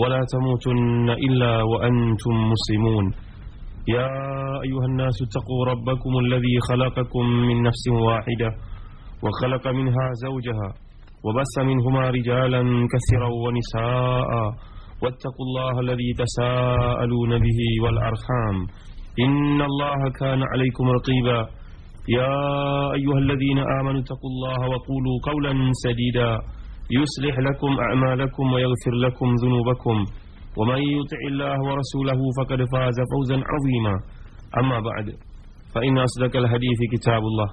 ولا تموتن إلا وأنتم مسلمون. يا أيها الناس اتقوا ربكم الذي خلقكم من نفس واحدة وخلق منها زوجها وبث منهما رجالا كثيرا ونساء واتقوا الله الذي تساءلون به والأرحام. إن الله كان عليكم رقيبا. يا أيها الذين آمنوا اتقوا الله وقولوا قولا سديدا. يصلح لكم أعمالكم ويغفر لكم ذنوبكم. ومن يطع الله ورسوله فقد فاز فوزا عظيما. أما بعد فإن أصدق الحديث كتاب الله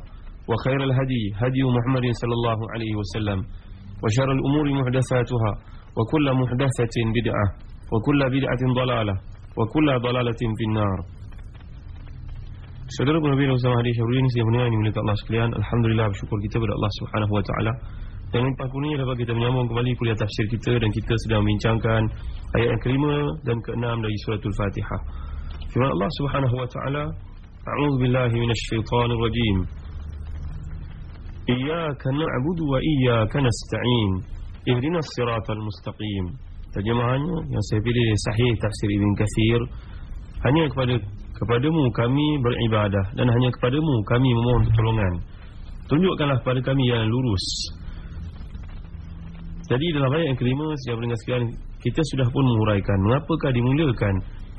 وخير الهدي هدي محمد صلى الله عليه وسلم وشر الأمور محدثاتها وكل محدثة بدعة وكل بدعة ضلالة وكل ضلالة في النار. Saudara Nabi Muhammad hadis Syahruddin yang mulia ini milik Allah sekalian. Alhamdulillah bersyukur kita kepada Allah Subhanahu Wa Taala. Dan limpah kurnia dapat kita menyambung kembali kuliah tafsir kita dan kita sedang membincangkan ayat yang kelima dan keenam dari suratul Fatihah. Firman Allah Subhanahu Wa Taala, A'udzu billahi minasy syaithanir rajim. Iyyaka na'budu wa iyyaka nasta'in. Ihdinas siratal mustaqim. Terjemahannya yang saya pilih sahih tafsir Ibn Katsir hanya kepada kepadamu kami beribadah dan hanya kepadamu kami memohon pertolongan. Tunjukkanlah kepada kami yang lurus. Jadi dalam ayat yang kelima Siapa dengar sekalian Kita sudah pun menguraikan Mengapakah dimulakan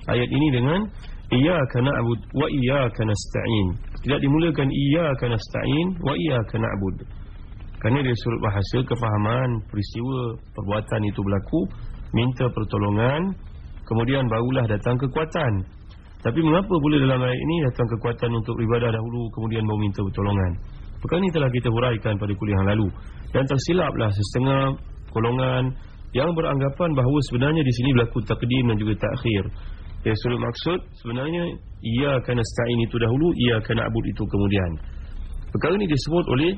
Ayat ini dengan Iyaka na'bud Wa iyaka nasta'in. Tidak dimulakan Iyaka nasta'in Wa iyaka na'bud. Kerana dia surut bahasa Kefahaman Peristiwa Perbuatan itu berlaku Minta pertolongan Kemudian barulah datang kekuatan. Tapi mengapa boleh dalam ayat ini Datang kekuatan untuk beribadah dahulu Kemudian baru minta pertolongan? Perkara ini telah kita huraikan pada kuliah yang lalu. Dan tersilaplah setengah golongan yang beranggapan bahawa sebenarnya di sini berlaku takdim dan juga takhir. Ya surat maksud sebenarnya ia akan nasta'in itu dahulu, ia akan na'bud itu kemudian. Perkara ini disebut oleh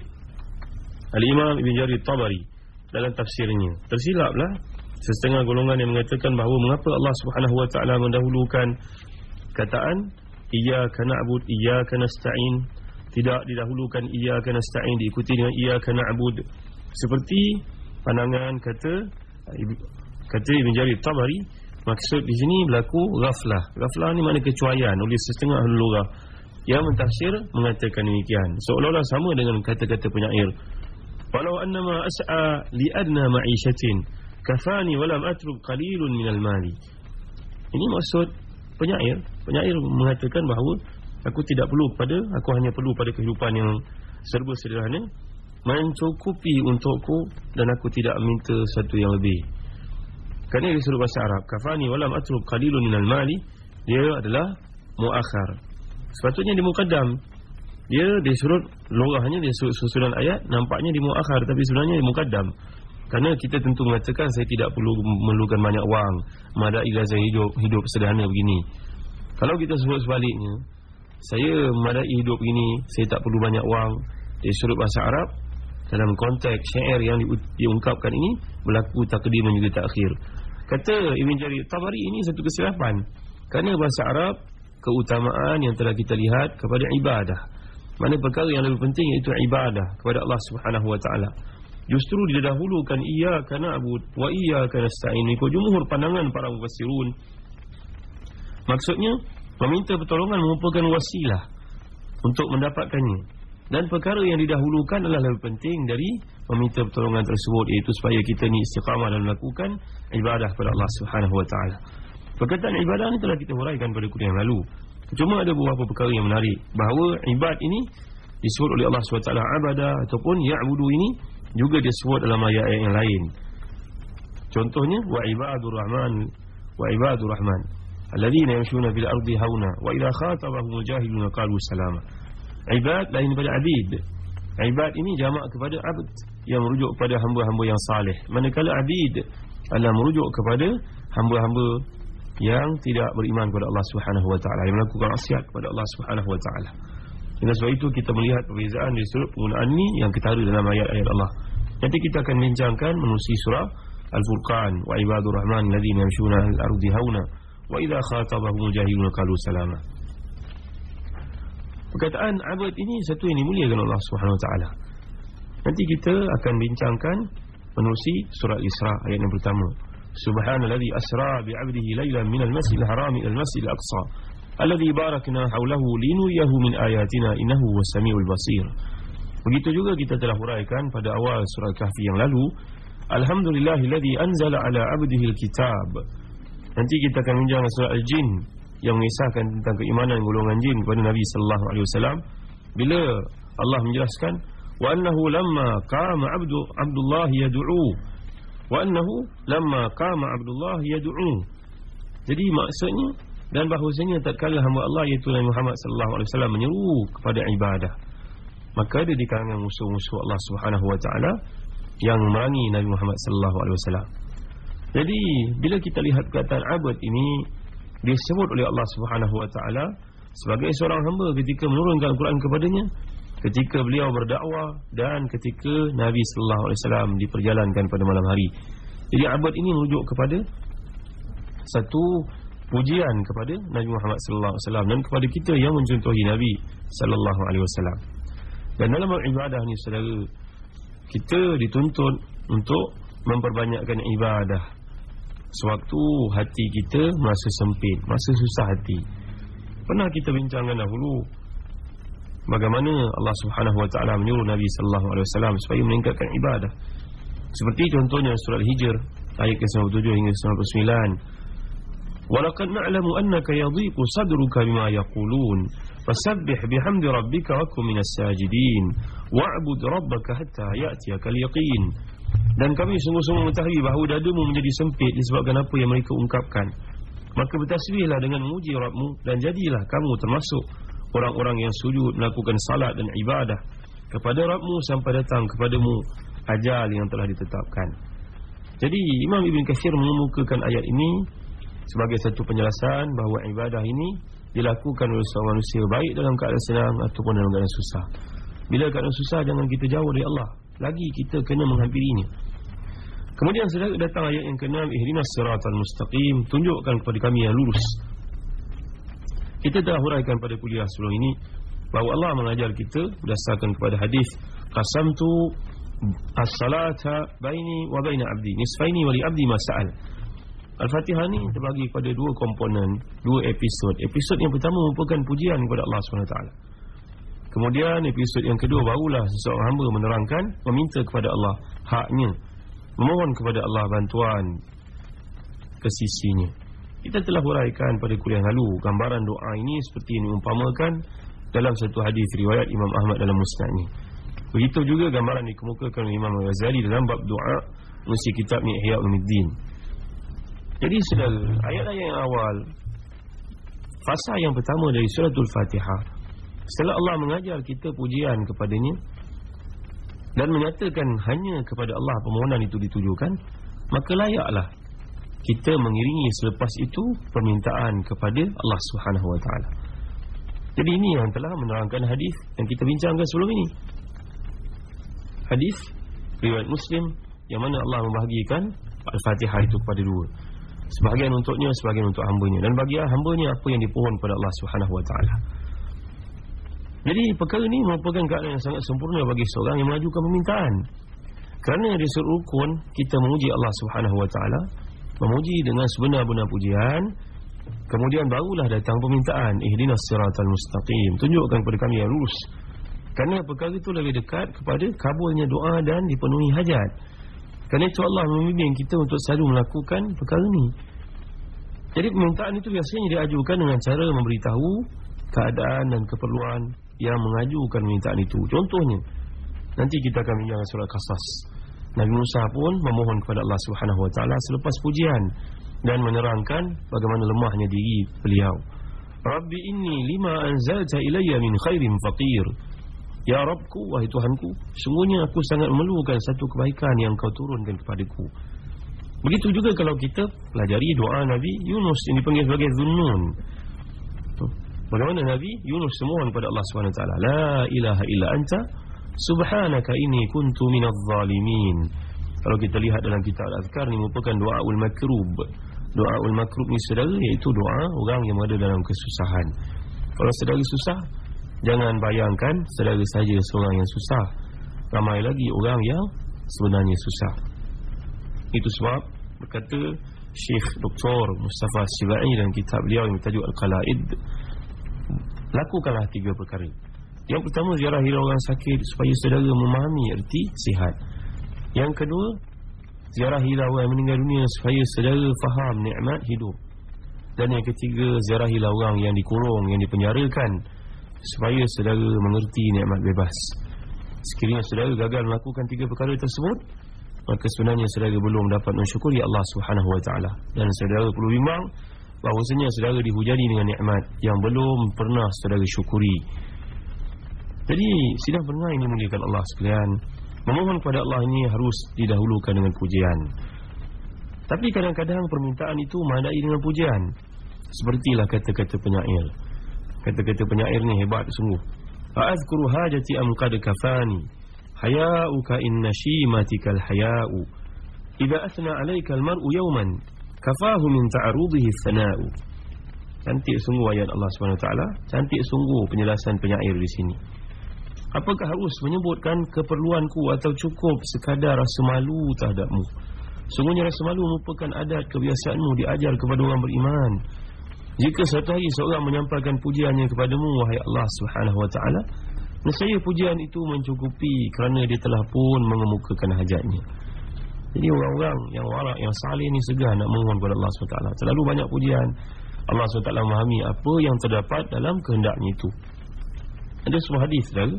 Al-Imam Ibn Jarir Tabari dalam tafsirnya. Tersilaplah setengah golongan yang mengatakan bahawa mengapa Allah Subhanahu wa taala mendahulukan kataan ia akan na'bud, ia akan nasta'in tidak didahulukan ia akan nasta'in diikuti dengan ia akan na'bud seperti pandangan kata kata Ibn Jarir Tabari maksud di sini berlaku ghaflah. Ghaflah ni makna kecuaian oleh setengah lugah yang mentafsir mengatakan demikian. Seolah-olah sama dengan kata-kata penyair. Walau annama as'a li adna ma'ishatin kafani walam atrub qalilun minal mali. Ini maksud penyair. Penyair mengatakan bahawa aku tidak perlu pada aku hanya perlu pada kehidupan yang serba sederhana mencukupi untukku dan aku tidak minta satu yang lebih. Kerana dia suruh bahasa Arab, kafani walam atrub qalilun minal mali, dia adalah muakhar. Sepatutnya di muqaddam. Dia disuruh lorahnya dia susunan ayat nampaknya di muakhar tapi sebenarnya di muqaddam. Kerana kita tentu mengatakan saya tidak perlu memerlukan banyak wang, madai gazah hidup hidup sederhana begini. Kalau kita sebut sebaliknya, saya madai hidup begini, saya tak perlu banyak wang. Dia suruh bahasa Arab, dalam konteks syair yang di, diungkapkan ini berlaku takdim dan juga takhir. Kata Ibn Jarir Tabari ini satu kesilapan. Kerana bahasa Arab keutamaan yang telah kita lihat kepada ibadah. Mana perkara yang lebih penting iaitu ibadah kepada Allah Subhanahu wa taala. Justru didahulukan ia kerana abu wa ia kerana nasta'in ikut jumhur pandangan para mufassirun. Maksudnya meminta pertolongan merupakan wasilah untuk mendapatkannya. Dan perkara yang didahulukan adalah lebih penting dari meminta pertolongan tersebut iaitu supaya kita ni istiqamah dan melakukan ibadah kepada Allah Subhanahu wa taala. Perkataan ibadah ni telah kita huraikan pada kuliah yang lalu. Cuma ada beberapa perkara yang menarik bahawa ibad ini disebut oleh Allah SWT abadah ataupun ya'budu ini juga disebut dalam ayat-ayat yang lain. Contohnya wa ibadur rahman wa ibadur rahman alladzina yamshuna fil ardi hauna wa idza khatabahumul jahiluna qalu salama. Ibad lain daripada abid Ibad ini jamak kepada abd Yang merujuk kepada hamba-hamba yang salih Manakala abid adalah merujuk kepada Hamba-hamba yang tidak beriman kepada Allah Subhanahu taala yang melakukan maksiat kepada Allah Subhanahu taala. Dengan sebab itu kita melihat perbezaan di sudut penggunaan ini yang ketara dalam ayat-ayat Allah. Nanti kita akan bincangkan menerusi surah Al-Furqan wa ibadur rahman alladhina yamshuna al-ardi hauna wa idza khatabahum jahilun qalu salama. Perkataan abad ini satu yang dimuliakan Allah Subhanahu taala. Nanti kita akan bincangkan menerusi surah Isra ayat yang pertama. Subhanalladzi asra bi'abdihi laylan minal masjidil haram ila al-masjidil aqsa alladzi barakna hawlahu linuriyahu min ayatina innahu was-sami'ul basir. Begitu juga kita telah huraikan pada awal surah Kahfi yang lalu, alhamdulillahilladzi anzala ala 'abdihi al-kitab. Nanti kita akan bincang surah Al-Jin yang mengisahkan tentang keimanan golongan jin kepada Nabi sallallahu alaihi wasallam. Bila Allah menjelaskan wa annahu lamma qama 'abdu 'abdullah yad'u. Wa annahu lamma qama abdullah yad'u. Jadi maksudnya dan bahawasanya tatkala hamba Allah iaitu Nabi Muhammad sallallahu alaihi wasallam menyeru kepada ibadah maka ada di kalangan musuh-musuh Allah Subhanahu wa taala yang memerangi Nabi Muhammad sallallahu alaihi wasallam. Jadi bila kita lihat perkataan abad ini disebut oleh Allah Subhanahu wa taala sebagai seorang hamba ketika menurunkan Al-Quran kepadanya ketika beliau berdakwah dan ketika Nabi sallallahu alaihi wasallam diperjalankan pada malam hari. Jadi abad ini merujuk kepada satu pujian kepada Nabi Muhammad sallallahu alaihi wasallam dan kepada kita yang mencontohi Nabi sallallahu alaihi wasallam. Dan dalam ibadah ni saudara kita dituntut untuk memperbanyakkan ibadah sewaktu hati kita merasa sempit, masa susah hati. Pernah kita bincangkan dahulu bagaimana Allah Subhanahu wa taala menyuruh Nabi sallallahu alaihi wasallam supaya meningkatkan ibadah. Seperti contohnya surah Al-Hijr ayat ke-97 hingga 99. Walaqad na'lamu annaka yadhiqu sadruka bima yaqulun fasabbih bihamdi rabbika wa kum minas sajidin wa'bud rabbaka hatta ya'tiyaka al-yaqin. Dan kami sungguh-sungguh mengetahui bahawa dadamu menjadi sempit disebabkan apa yang mereka ungkapkan. Maka bertasbihlah dengan memuji Rabbmu dan jadilah kamu termasuk orang-orang yang sujud melakukan salat dan ibadah kepada Rabbmu sampai datang kepadamu ajal yang telah ditetapkan. Jadi Imam Ibn Kathir mengemukakan ayat ini sebagai satu penjelasan bahawa ibadah ini dilakukan oleh seorang manusia baik dalam keadaan senang ataupun dalam keadaan susah. Bila keadaan susah jangan kita jauh dari Allah. Lagi kita kena menghampirinya. Kemudian sedang datang ayat yang ke-6 ihdinas siratal mustaqim tunjukkan kepada kami yang lurus kita telah huraikan pada kuliah sebelum ini bahawa Allah mengajar kita berdasarkan kepada hadis qasamtu as-salata baini wa baina abdi nisfaini wa li abdi mas'al Al-Fatihah ni terbagi kepada dua komponen, dua episod. Episod yang pertama merupakan pujian kepada Allah SWT. Kemudian episod yang kedua barulah seseorang hamba menerangkan, meminta kepada Allah haknya. Memohon kepada Allah bantuan ke sisinya. Kita telah huraikan pada kuliah lalu gambaran doa ini seperti yang diumpamakan dalam satu hadis riwayat Imam Ahmad dalam musnadnya. Begitu juga gambaran dikemukakan oleh Imam Ghazali dalam bab doa musi kitab Ihya Ulumuddin. Jadi saudara, ayat-ayat yang awal fasa yang pertama dari suratul Fatihah setelah Allah mengajar kita pujian kepadanya dan menyatakan hanya kepada Allah permohonan itu ditujukan maka layaklah kita mengiringi selepas itu permintaan kepada Allah Subhanahu Wa Taala. Jadi ini yang telah menerangkan hadis yang kita bincangkan sebelum ini. Hadis riwayat Muslim yang mana Allah membahagikan Al-Fatihah itu kepada dua. Sebahagian untuknya, sebahagian untuk hambanya dan bagi hambanya apa yang dipohon kepada Allah Subhanahu Wa Taala. Jadi perkara ini merupakan keadaan yang sangat sempurna bagi seorang yang mengajukan permintaan. Kerana dari sudut rukun kita memuji Allah Subhanahu Wa Taala memuji dengan sebenar-benar pujian. Kemudian barulah datang permintaan ihdinas siratal mustaqim. Tunjukkan kepada kami yang lurus. Kerana perkara itu lebih dekat kepada kabulnya doa dan dipenuhi hajat. Kerana itu Allah membimbing kita untuk selalu melakukan perkara ini jadi permintaan itu biasanya diajukan dengan cara memberitahu keadaan dan keperluan yang mengajukan permintaan itu contohnya nanti kita akan bincang surah kasas Nabi Musa pun memohon kepada Allah Subhanahu Wa Taala selepas pujian dan menerangkan bagaimana lemahnya diri beliau. Rabbi inni lima anzalta ilayya min khairin faqir. Ya Rabbku, wahai Tuhanku, sungguhnya aku sangat memerlukan satu kebaikan yang kau turunkan kepadaku. Begitu juga kalau kita pelajari doa Nabi Yunus yang dipanggil sebagai Zunnun. Bagaimana Nabi Yunus semohon kepada Allah SWT La ilaha illa anta Subhanaka ini kuntu minal zalimin. Kalau kita lihat dalam kitab Al-Azkar Ini merupakan doa ul-makrub Doa ul-makrub ni saudara Iaitu doa orang yang ada dalam kesusahan. Kalau saudara susah Jangan bayangkan saudara saja seorang yang susah. Ramai lagi orang yang sebenarnya susah. Itu sebab berkata Syekh Dr. Mustafa Sibai dalam kitab beliau yang bertajuk Al-Qalaid Lakukanlah tiga perkara. Yang pertama ziarahi orang sakit Supaya saudara memahami erti sihat. Yang kedua Ziarahi orang yang meninggal dunia Supaya saudara faham nikmat hidup. Dan yang ketiga Ziarahi orang yang dikurung Yang dipenjarakan Supaya saudara mengerti nikmat bebas. Sekiranya saudara gagal melakukan tiga perkara tersebut Maka sebenarnya saudara belum dapat mensyukuri Allah Subhanahu Wa Taala. Dan saudara perlu bimbang bahawasanya saudara dihujani dengan nikmat yang belum pernah saudara syukuri. Jadi sidang pendengar ini muliakan Allah sekalian. Memohon kepada Allah ini harus didahulukan dengan pujian. Tapi kadang-kadang permintaan itu mandai dengan pujian. Sepertilah kata-kata penyair. Kata-kata penyair ni hebat sungguh. Fa'azkuru hajati am qad kafani. Haya'uka inna shimatikal haya'u. Idza athna 'alaika al-mar'u yawman kafahu min ta'arudihi sana'u. Cantik sungguh ayat Allah SWT cantik sungguh penjelasan penyair di sini. Apakah harus menyebutkan keperluanku atau cukup sekadar rasa malu terhadapmu? Sungguhnya rasa malu merupakan adat kebiasaanmu diajar kepada orang beriman. Jika satu hari seorang menyampaikan pujiannya kepadamu wahai Allah SWT nescaya pujian itu mencukupi kerana dia telah pun mengemukakan hajatnya jadi orang-orang yang warak, yang salih ni segar nak mohon kepada Allah SWT Terlalu banyak pujian. Allah SWT memahami apa yang terdapat dalam kehendaknya itu. Ada sebuah hadis saudara.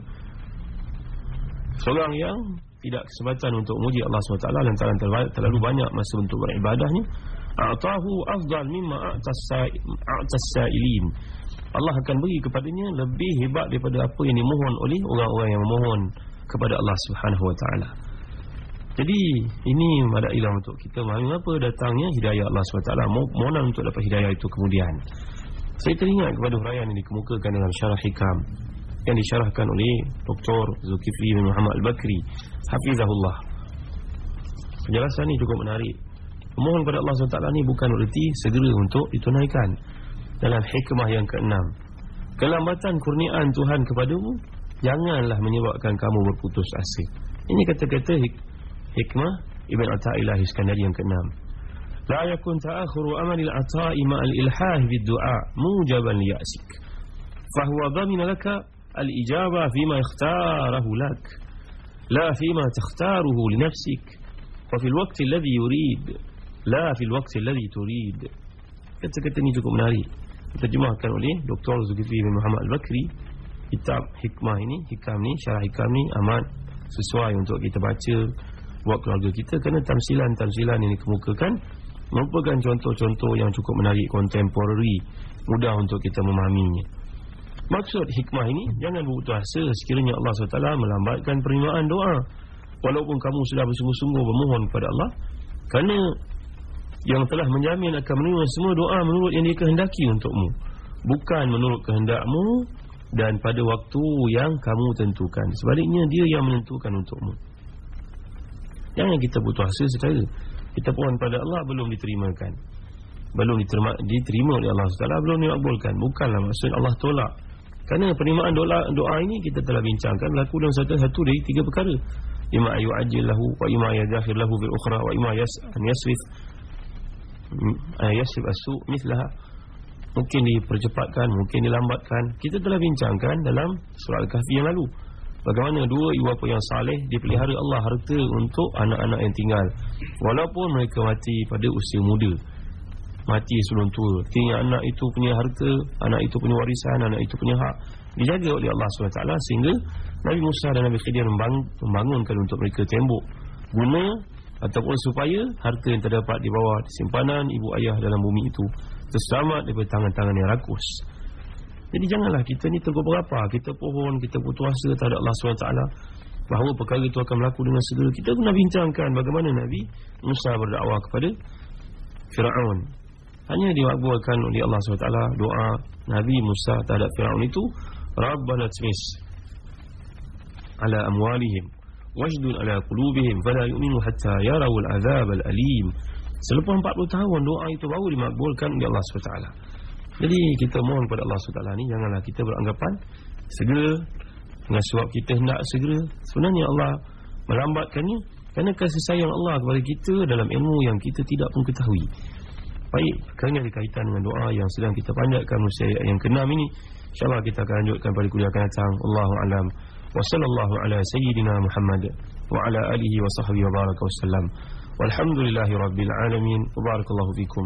Seorang yang tidak kesempatan untuk muji Allah SWT Lantaran terlalu banyak masa untuk beribadahnya A'tahu afdal mimma a'tas sa'ilin Allah akan beri kepadanya lebih hebat daripada apa yang dimohon oleh orang-orang yang memohon kepada Allah Subhanahu Wa Taala. Jadi ini madailah untuk kita. Memahami apa datangnya hidayah Allah SWT? Mohon untuk dapat hidayah itu kemudian. Saya teringat kepada huraian yang dikemukakan dalam syarah hikam Yang disyarahkan oleh Dr. Zulkifli bin Muhammad Al-Bakri. Hafizahullah. Penjelasan ini cukup menarik. Mohon kepada Allah SWT ini bukan berarti segera untuk ditunaikan. Dalam hikmah yang keenam. Kelambatan kurniaan Tuhan kepadamu Janganlah menyebabkan kamu berputus asa. Ini kata-kata Hikmah Ibn Atta'illah Iskandari yang keenam. La yakun ta'akhiru amal al-ata'i ma'al ilhah bid-du'a mujaban liya'sik fahuwa dhamina laka al-ijaba fima ikhtarahu lak. La fima takhtaruhu li nafsik. Wa fil waqti alladhi yurid. La fil waqti alladhi turid. Kata-kata ini cukup menarik. Diterjemahkan oleh Dr. Zulkifli bin Muhammad Al-Bakri. Kitab hikmah ini hikam ni syarah hikam ni amat sesuai untuk kita baca buat keluarga kita kerana tamsilan-tamsilan yang dikemukakan merupakan contoh-contoh yang cukup menarik contemporary mudah untuk kita memahaminya. Maksud hikmah ini jangan berputus asa. Sekiranya Allah SWT melambatkan penerimaan doa walaupun kamu sudah bersungguh-sungguh bermohon kepada Allah kerana yang telah menjamin akan menerima semua doa menurut yang dia kehendaki untukmu bukan menurut kehendakmu dan pada waktu yang kamu tentukan. Sebaliknya dia yang menentukan untukmu Jangan kita butuh hasil secara Kita pohon pada Allah belum diterimakan. Belum diterima, diterima oleh Allah SWT Belum dimakbulkan. Bukanlah maksud Allah tolak. Kerana penerimaan doa, doa ini Kita telah bincangkan Berlaku dalam satu-satu dari tiga perkara. Ima ayu ajil lahu Wa ima yadahir lahu bil ukhra Wa ima yas, an yasrif uh, Yasrif asu Mislah Mungkin dipercepatkan Mungkin dilambatkan. Kita telah bincangkan dalam Surah Al-Kahfi yang lalu Bagaimana dua ibu bapa yang saleh dipelihara Allah harta untuk anak-anak yang tinggal walaupun mereka mati pada usia muda. Mati sebelum tua. Tinggal anak itu punya harta, anak itu punya warisan, anak itu punya hak dijaga oleh Allah SWT sehingga Nabi Musa dan Nabi Khidir membangunkan untuk mereka tembok guna ataupun supaya harta yang terdapat di bawah simpanan ibu ayah dalam bumi itu terselamat daripada tangan-tangan yang rakus. Jadi janganlah kita ni tegur berapa Kita pohon, kita putus asa terhadap Allah SWT bahawa perkara itu akan berlaku dengan segera. Kita pernah bincangkan bagaimana Nabi Musa berdakwah kepada Firaun. Hanya diwakilkan oleh Allah SWT doa Nabi Musa terhadap Firaun itu, Rabbana tmis ala amwalihim wajdul ala qulubihim fala yu'minu hatta yarawul azab al-alim. Selepas 40 tahun doa itu baru dimakbulkan oleh Allah SWT. Jadi kita mohon kepada Allah SWT ni janganlah kita beranggapan segera dengan sebab kita hendak segera. Sebenarnya Allah melambatkannya kerana kasih sayang Allah kepada kita dalam ilmu yang kita tidak pun ketahui. Baik, kerana ada kaitan dengan doa yang sedang kita panjatkan musim yang keenam ini. InsyaAllah kita akan lanjutkan pada kuliah akan datang. Allahu a'lam. Wa sallallahu ala sayyidina Muhammad wa ala alihi wa sahbihi wa baraka wa sallam. Walhamdulillahi rabbil alamin. Wa barakallahu fikum.